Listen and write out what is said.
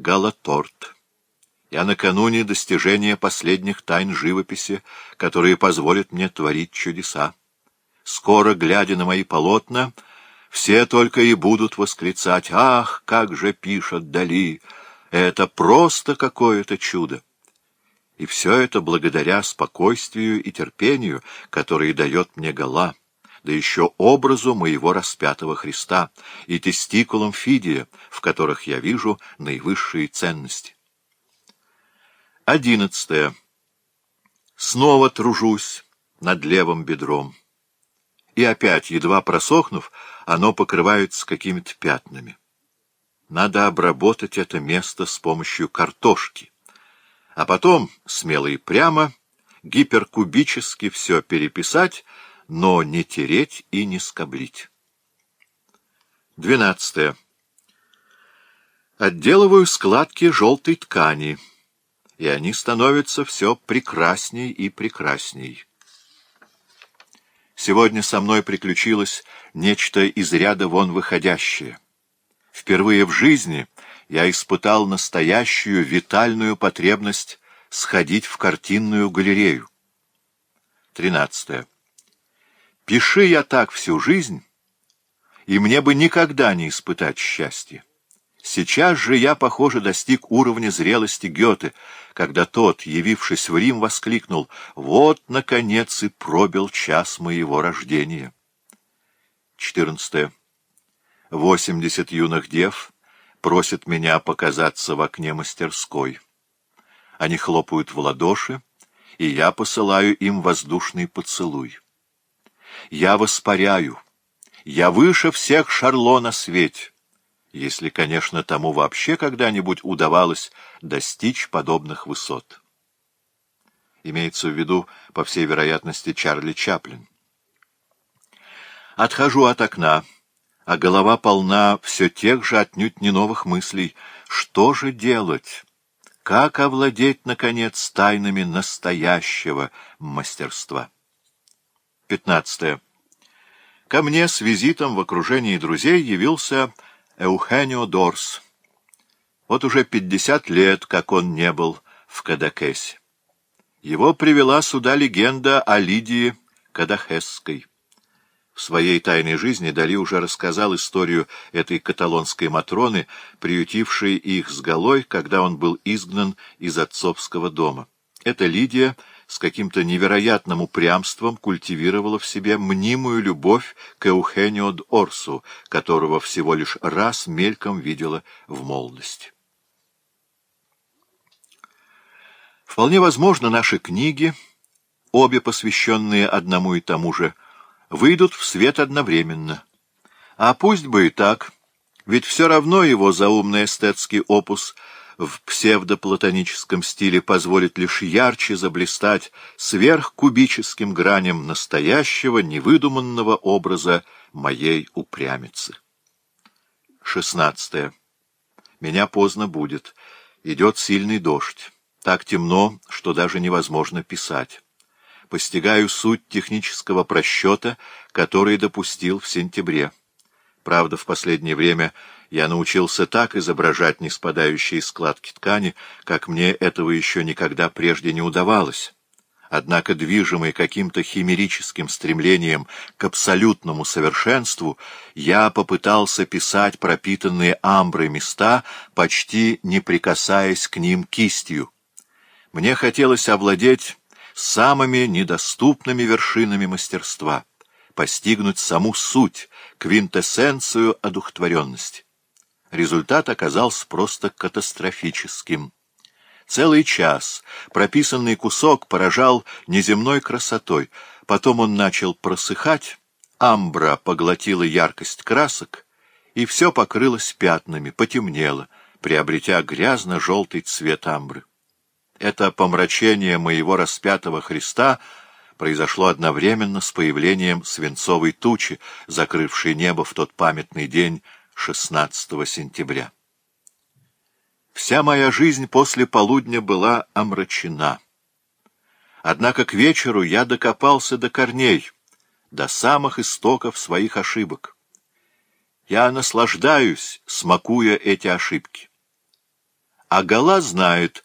Галаторт. Я накануне достижения последних тайн живописи, которые позволят мне творить чудеса. Скоро, глядя на мои полотна, все только и будут восклицать «Ах, как же пишет Дали! Это просто какое-то чудо!» И все это благодаря спокойствию и терпению, которые дает мне Гала да еще образу моего распятого Христа и тестикулам Фидия, в которых я вижу наивысшие ценности. Одиннадцатое. Снова тружусь над левым бедром. И опять, едва просохнув, оно покрывается какими-то пятнами. Надо обработать это место с помощью картошки. А потом, смело и прямо, гиперкубически все переписать — но не тереть и не скоблить. Двенадцатое. Отделываю складки желтой ткани, и они становятся все прекрасней и прекрасней. Сегодня со мной приключилось нечто из ряда вон выходящее. Впервые в жизни я испытал настоящую витальную потребность сходить в картинную галерею. Тринадцатое. Пиши я так всю жизнь, и мне бы никогда не испытать счастья. Сейчас же я, похоже, достиг уровня зрелости Гёте, когда тот, явившись в Рим, воскликнул «Вот, наконец, и пробил час моего рождения». 14. 80 юных дев просят меня показаться в окне мастерской. Они хлопают в ладоши, и я посылаю им воздушный поцелуй я воспаряю. Я выше всех Шарло на свете. Если, конечно, тому вообще когда-нибудь удавалось достичь подобных высот. Имеется в виду, по всей вероятности, Чарли Чаплин. Отхожу от окна, а голова полна все тех же отнюдь не новых мыслей. Что же делать? Как овладеть, наконец, тайнами настоящего мастерства? 15. Ко мне с визитом в окружении друзей явился Эухенио Дорс. Вот уже 50 лет, как он не был в Кадакесе. Его привела сюда легенда о Лидии Кадахесской. В своей тайной жизни Дали уже рассказал историю этой каталонской Матроны, приютившей их с Галой, когда он был изгнан из отцовского дома. Это Лидия — с каким-то невероятным упрямством культивировала в себе мнимую любовь к Эухенио Д'Орсу, которого всего лишь раз мельком видела в молодости. Вполне возможно, наши книги, обе посвященные одному и тому же, выйдут в свет одновременно. А пусть бы и так, ведь все равно его заумный эстетский опус — в псевдоплатоническом стиле позволит лишь ярче заблистать сверхкубическим граням настоящего невыдуманного образа моей упрямицы. 16. Меня поздно будет. Идет сильный дождь. Так темно, что даже невозможно писать. Постигаю суть технического просчета, который допустил в сентябре. Правда, в последнее время я научился так изображать неспадающие складки ткани, как мне этого еще никогда прежде не удавалось. Однако, движимый каким-то химерическим стремлением к абсолютному совершенству, я попытался писать пропитанные амброй места, почти не прикасаясь к ним кистью. Мне хотелось овладеть самыми недоступными вершинами мастерства — постигнуть саму суть, квинтэссенцию одухотворенности. Результат оказался просто катастрофическим. Целый час прописанный кусок поражал неземной красотой, потом он начал просыхать, амбра поглотила яркость красок, и все покрылось пятнами, потемнело, приобретя грязно-желтый цвет амбры. Это помрачение моего распятого Христа — произошло одновременно с появлением свинцовой тучи, закрывшей небо в тот памятный день 16 сентября. Вся моя жизнь после полудня была омрачена. Однако к вечеру я докопался до корней, до самых истоков своих ошибок. Я наслаждаюсь, смакуя эти ошибки. А Гала знают.